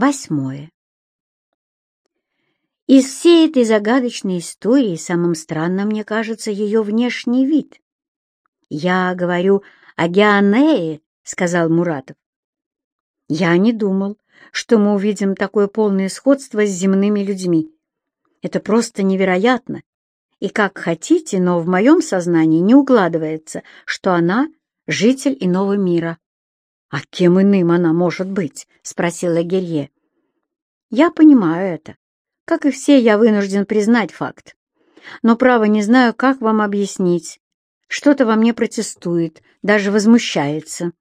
Восьмое. Из всей этой загадочной истории самым странным, мне кажется, ее внешний вид. «Я говорю о Геонее», — сказал Муратов. «Я не думал, что мы увидим такое полное сходство с земными людьми. Это просто невероятно. И как хотите, но в моем сознании не укладывается, что она — житель иного мира». «А кем иным она может быть?» — спросила Герье. «Я понимаю это. Как и все, я вынужден признать факт. Но, право, не знаю, как вам объяснить. Что-то во мне протестует, даже возмущается».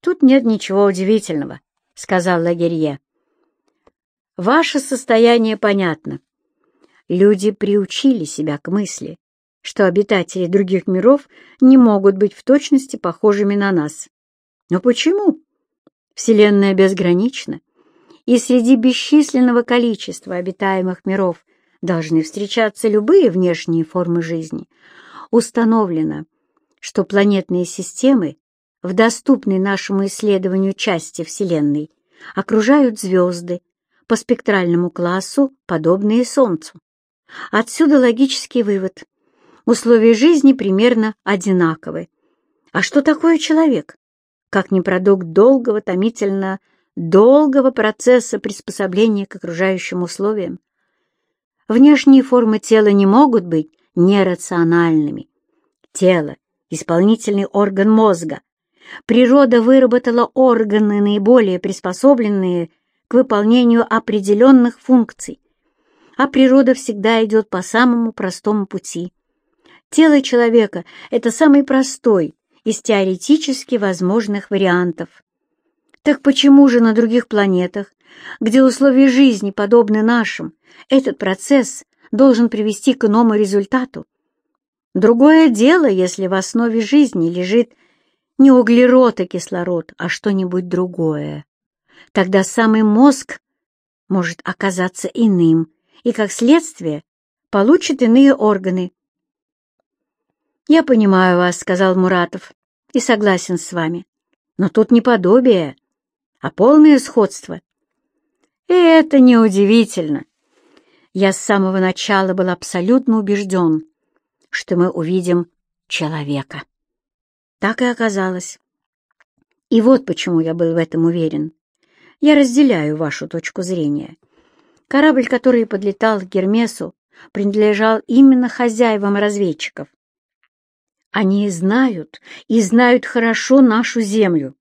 «Тут нет ничего удивительного», — сказал Лагерье. «Ваше состояние понятно. Люди приучили себя к мысли, что обитатели других миров не могут быть в точности похожими на нас. Но почему? Вселенная безгранична, и среди бесчисленного количества обитаемых миров должны встречаться любые внешние формы жизни. Установлено, что планетные системы в доступной нашему исследованию части Вселенной окружают звезды по спектральному классу, подобные Солнцу. Отсюда логический вывод. Условия жизни примерно одинаковы. А что такое человек? Как не продукт долгого, томительно долгого процесса приспособления к окружающим условиям. Внешние формы тела не могут быть нерациональными. Тело — исполнительный орган мозга. Природа выработала органы, наиболее приспособленные к выполнению определенных функций. А природа всегда идет по самому простому пути. Тело человека — это самый простой, из теоретически возможных вариантов. Так почему же на других планетах, где условия жизни подобны нашим, этот процесс должен привести к иному результату? Другое дело, если в основе жизни лежит не углерод и кислород, а что-нибудь другое. Тогда самый мозг может оказаться иным и, как следствие, получит иные органы, «Я понимаю вас», — сказал Муратов, — «и согласен с вами. Но тут не подобие, а полное сходство». И это неудивительно. Я с самого начала был абсолютно убежден, что мы увидим человека. Так и оказалось. И вот почему я был в этом уверен. Я разделяю вашу точку зрения. Корабль, который подлетал к Гермесу, принадлежал именно хозяевам разведчиков, они знают, и знают хорошо нашу землю.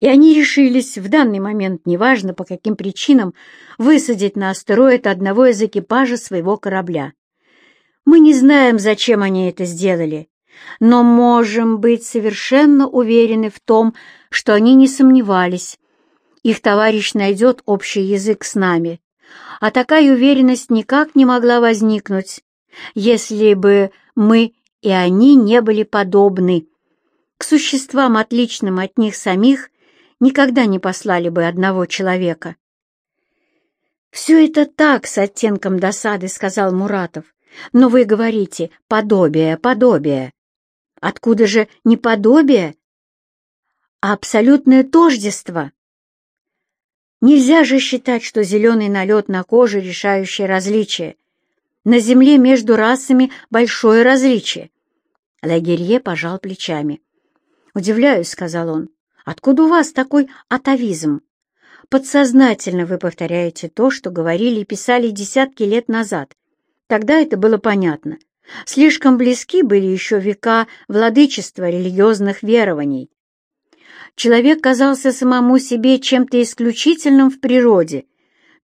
И они решились в данный момент, неважно по каким причинам, высадить на астероид одного из экипажа своего корабля. Мы не знаем, зачем они это сделали, но можем быть совершенно уверены в том, что они не сомневались. Их товарищ найдет общий язык с нами. А такая уверенность никак не могла возникнуть, если бы мы и они не были подобны. К существам, отличным от них самих, никогда не послали бы одного человека. «Все это так, с оттенком досады», — сказал Муратов. «Но вы говорите «подобие, подобие». Откуда же не подобие, а абсолютное тождество?» Нельзя же считать, что зеленый налет на коже — решающее различие. На Земле между расами большое различие. Лагерье пожал плечами. «Удивляюсь», — сказал он, — «откуда у вас такой атовизм? Подсознательно вы повторяете то, что говорили и писали десятки лет назад. Тогда это было понятно. Слишком близки были еще века владычества религиозных верований. Человек казался самому себе чем-то исключительным в природе.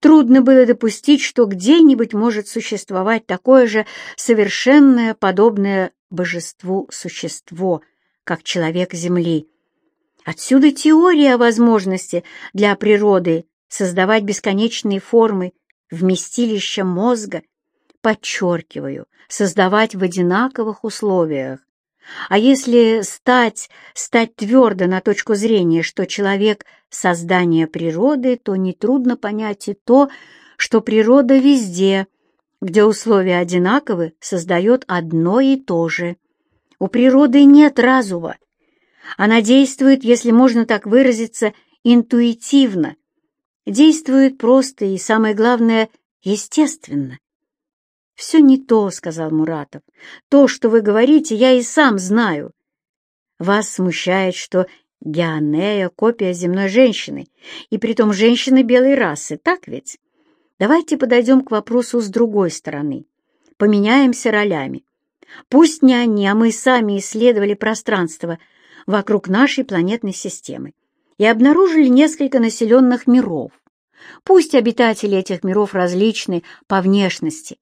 Трудно было допустить, что где-нибудь может существовать такое же совершенное, подобное божеству существо, как человек Земли. Отсюда теория о возможности для природы создавать бесконечные формы вместилища мозга, подчеркиваю, создавать в одинаковых условиях. А если стать, стать твердо на точку зрения, что человек — создание природы, то нетрудно понять и то, что природа везде — где условия одинаковы, создает одно и то же. У природы нет разума. Она действует, если можно так выразиться, интуитивно. действует просто и, самое главное, естественно. «Все не то», — сказал Муратов. «То, что вы говорите, я и сам знаю. Вас смущает, что Геонея — копия земной женщины, и притом женщины белой расы, так ведь? Давайте подойдем к вопросу с другой стороны. Поменяемся ролями. Пусть не они, а мы сами исследовали пространство вокруг нашей планетной системы и обнаружили несколько населенных миров. Пусть обитатели этих миров различны по внешности.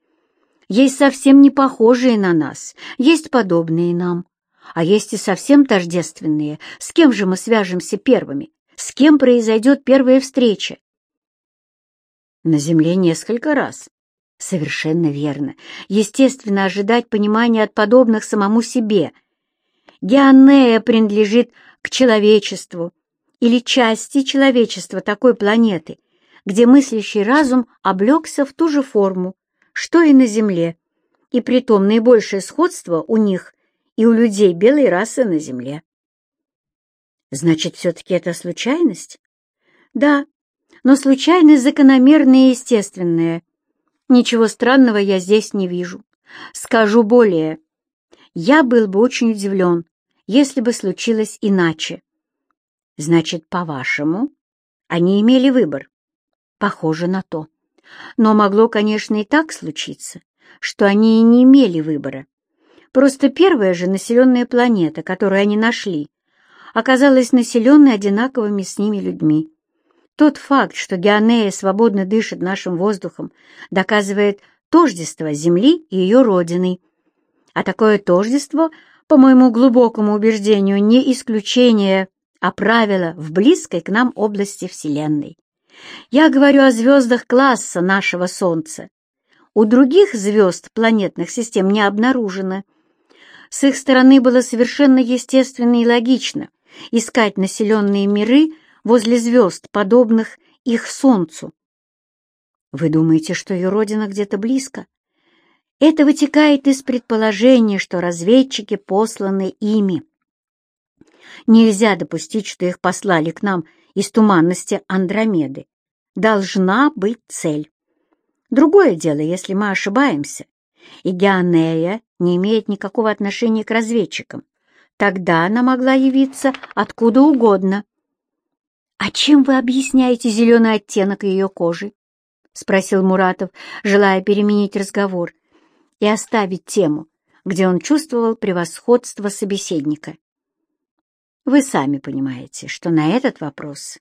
Есть совсем не похожие на нас, есть подобные нам, а есть и совсем тождественные. С кем же мы свяжемся первыми? С кем произойдет первая встреча? На Земле несколько раз. Совершенно верно. Естественно, ожидать понимания от подобных самому себе. Геонея принадлежит к человечеству или части человечества такой планеты, где мыслящий разум облегся в ту же форму, что и на Земле, и притом наибольшее сходство у них и у людей белой расы на Земле. Значит, все-таки это случайность? Да, но случайность закономерная и естественная. Ничего странного я здесь не вижу. Скажу более. Я был бы очень удивлен, если бы случилось иначе. Значит, по-вашему, они имели выбор? Похоже на то. Но могло, конечно, и так случиться, что они и не имели выбора. Просто первая же населенная планета, которую они нашли, оказалась населенной одинаковыми с ними людьми. Тот факт, что Геонея свободно дышит нашим воздухом, доказывает тождество Земли и ее родины. А такое тождество, по моему глубокому убеждению, не исключение, а правило в близкой к нам области Вселенной. Я говорю о звездах класса нашего Солнца. У других звезд планетных систем не обнаружено. С их стороны было совершенно естественно и логично искать населенные миры возле звезд, подобных их Солнцу. Вы думаете, что ее родина где-то близко? Это вытекает из предположения, что разведчики посланы ими. Нельзя допустить, что их послали к нам из туманности Андромеды. Должна быть цель. Другое дело, если мы ошибаемся, и Геонея не имеет никакого отношения к разведчикам. Тогда она могла явиться откуда угодно. «А чем вы объясняете зеленый оттенок ее кожи?» — спросил Муратов, желая переменить разговор и оставить тему, где он чувствовал превосходство собеседника. «Вы сами понимаете, что на этот вопрос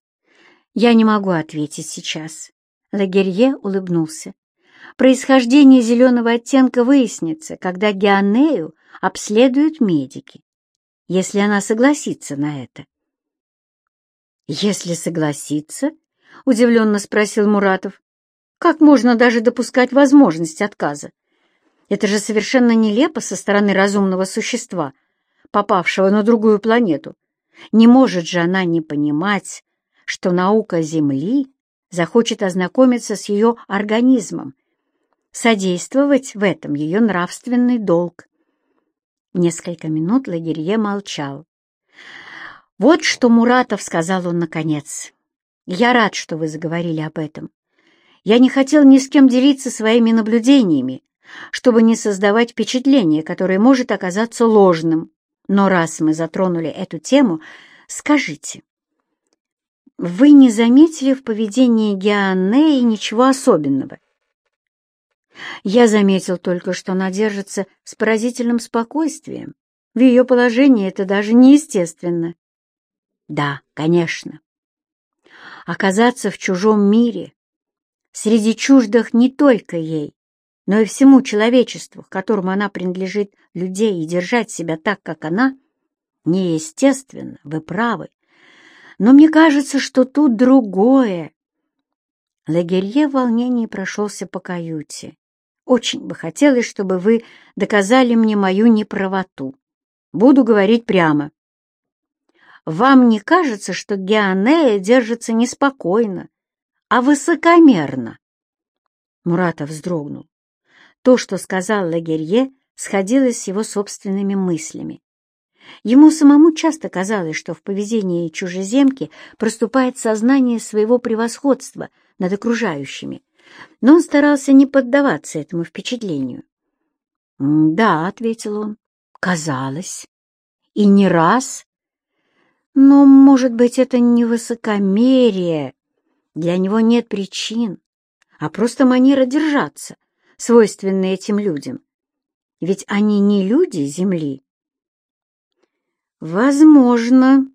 я не могу ответить сейчас». Лагерье улыбнулся. Происхождение зеленого оттенка выяснится, когда Геонею обследуют медики, если она согласится на это. «Если согласится?» — удивленно спросил Муратов. «Как можно даже допускать возможность отказа? Это же совершенно нелепо со стороны разумного существа, попавшего на другую планету. Не может же она не понимать, что наука Земли захочет ознакомиться с ее организмом Содействовать в этом ее нравственный долг. Несколько минут Лагерье молчал. «Вот что, Муратов, — сказал он наконец, — я рад, что вы заговорили об этом. Я не хотел ни с кем делиться своими наблюдениями, чтобы не создавать впечатление, которое может оказаться ложным. Но раз мы затронули эту тему, скажите, вы не заметили в поведении Геонеи ничего особенного? Я заметил только, что она держится с поразительным спокойствием. В ее положении это даже неестественно. Да, конечно. Оказаться в чужом мире, среди чуждых не только ей, но и всему человечеству, к которому она принадлежит, людей, и держать себя так, как она, неестественно, вы правы. Но мне кажется, что тут другое. Лагерье в волнении прошелся по каюте. Очень бы хотелось, чтобы вы доказали мне мою неправоту. Буду говорить прямо. Вам не кажется, что Геонея держится неспокойно, а высокомерно?» Муратов вздрогнул. То, что сказал Лагерье, сходилось с его собственными мыслями. Ему самому часто казалось, что в поведении чужеземки проступает сознание своего превосходства над окружающими, но он старался не поддаваться этому впечатлению. «Да», — ответил он, — «казалось. И не раз. Но, может быть, это не высокомерие. Для него нет причин, а просто манера держаться, свойственная этим людям. Ведь они не люди Земли, Возможно,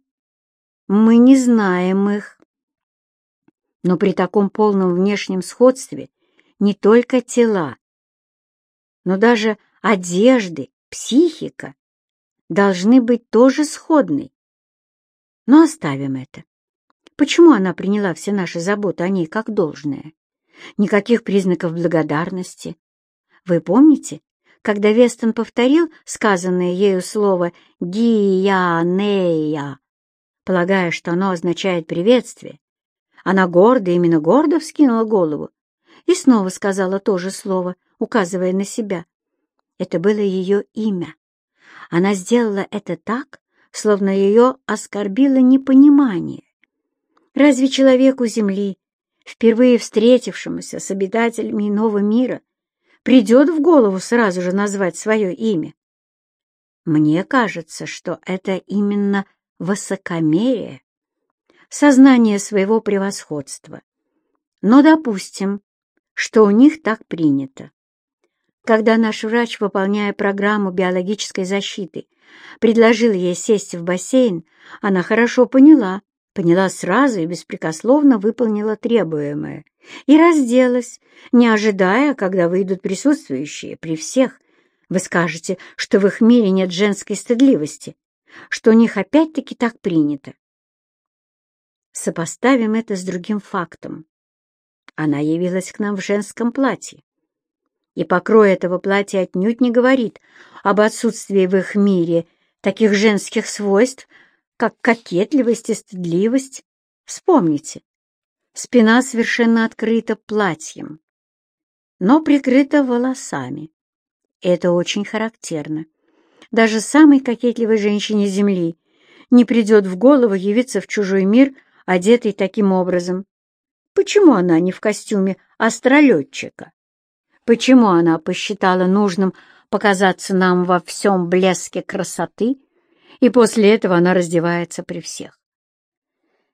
мы не знаем их. Но при таком полном внешнем сходстве не только тела, но даже одежды, психика должны быть тоже сходны. Но оставим это. Почему она приняла все наши заботы о ней как должное? Никаких признаков благодарности. Вы помните, когда Вестон повторил сказанное ею слово «гиянея», полагая, что оно означает приветствие, она гордо, именно гордо вскинула голову и снова сказала то же слово, указывая на себя. Это было ее имя. Она сделала это так, словно ее оскорбило непонимание. Разве человеку Земли, впервые встретившемуся с обитателями иного мира, придет в голову сразу же назвать свое имя. Мне кажется, что это именно высокомерие, сознание своего превосходства. Но допустим, что у них так принято. Когда наш врач, выполняя программу биологической защиты, предложил ей сесть в бассейн, она хорошо поняла, поняла сразу и беспрекословно выполнила требуемое и разделась, не ожидая, когда выйдут присутствующие при всех. Вы скажете, что в их мире нет женской стыдливости, что у них опять-таки так принято. Сопоставим это с другим фактом. Она явилась к нам в женском платье. И покрой этого платья отнюдь не говорит об отсутствии в их мире таких женских свойств, как кокетливость и стыдливость. Вспомните, спина совершенно открыта платьем, но прикрыта волосами. Это очень характерно. Даже самой кокетливой женщине Земли не придет в голову явиться в чужой мир, одетой таким образом. Почему она не в костюме астролетчика? Почему она посчитала нужным показаться нам во всем блеске красоты и после этого она раздевается при всех.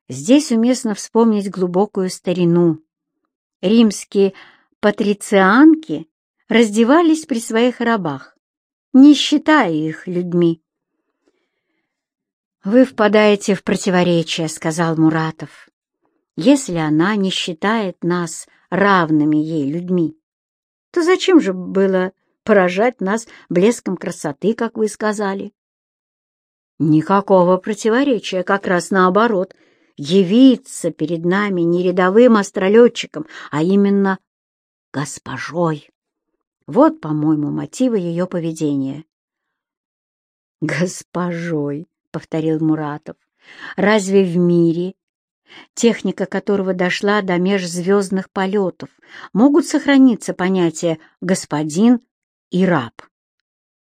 Здесь уместно вспомнить глубокую старину. Римские патрицианки раздевались при своих рабах, не считая их людьми. «Вы впадаете в противоречие», — сказал Муратов. «Если она не считает нас равными ей людьми, то зачем же было поражать нас блеском красоты, как вы сказали?» Никакого противоречия, как раз наоборот. Явиться перед нами не рядовым астролетчиком, а именно госпожой. Вот, по-моему, мотивы ее поведения. «Госпожой», — повторил Муратов, — «разве в мире, техника которого дошла до межзвездных полетов, могут сохраниться понятия «господин» и «раб»?»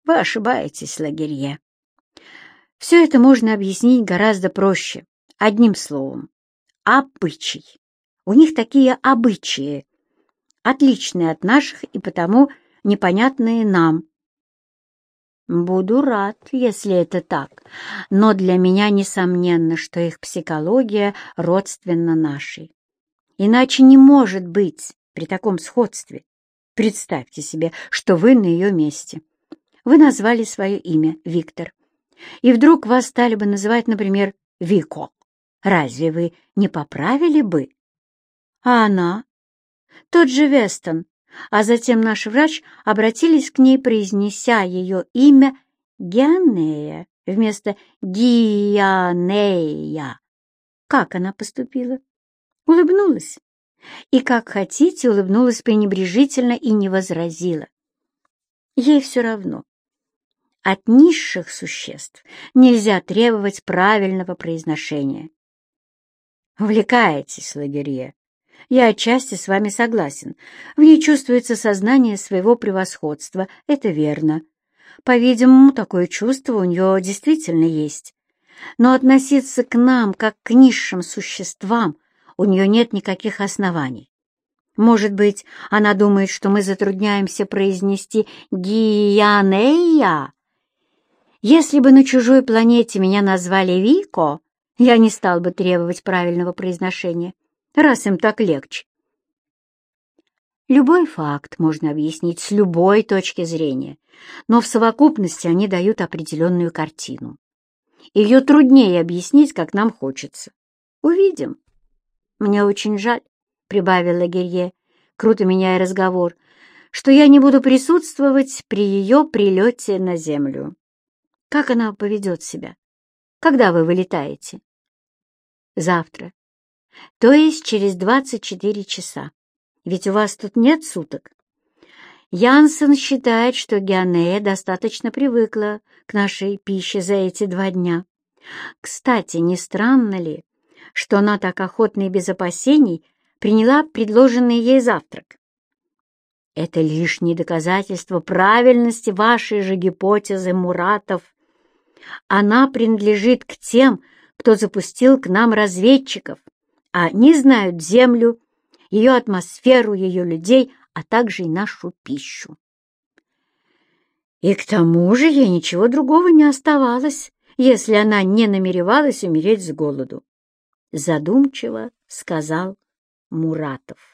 Вы ошибаетесь, Лагерье. Все это можно объяснить гораздо проще, одним словом. Обычай. У них такие обычаи, отличные от наших и потому непонятные нам. Буду рад, если это так, но для меня несомненно, что их психология родственна нашей. Иначе не может быть при таком сходстве. Представьте себе, что вы на ее месте. Вы назвали свое имя Виктор и вдруг вас стали бы называть, например, Вико, разве вы не поправили бы? А она? Тот же Вестон, а затем наш врач обратились к ней, произнеся ее имя Гианея вместо Гианея. Как она поступила? Улыбнулась. И, как хотите, улыбнулась пренебрежительно и не возразила. Ей все равно, от низших существ нельзя требовать правильного произношения. Увлекаетесь, лагерье. Я отчасти с вами согласен. В ней чувствуется сознание своего превосходства, это верно. По-видимому, такое чувство у нее действительно есть. Но относиться к нам как к низшим существам у нее нет никаких оснований. Может быть, она думает, что мы затрудняемся произнести «Гиянея». Если бы на чужой планете меня назвали Вико, я не стал бы требовать правильного произношения, раз им так легче. Любой факт можно объяснить с любой точки зрения, но в совокупности они дают определенную картину. Ее труднее объяснить, как нам хочется. Увидим. Мне очень жаль, — прибавила Герье, круто меняя разговор, что я не буду присутствовать при ее прилете на Землю. Как она поведет себя? Когда вы вылетаете? Завтра. То есть через 24 часа. Ведь у вас тут нет суток. Янсен считает, что Геонея достаточно привыкла к нашей пище за эти два дня. Кстати, не странно ли, что она так охотно и без опасений приняла предложенный ей завтрак? Это лишнее доказательство правильности вашей же гипотезы, Муратов. Она принадлежит к тем, кто запустил к нам разведчиков, а они знают Землю, ее атмосферу, ее людей, а также и нашу пищу. И к тому же ей ничего другого не оставалось, если она не намеревалась умереть с голоду. Задумчиво сказал Муратов.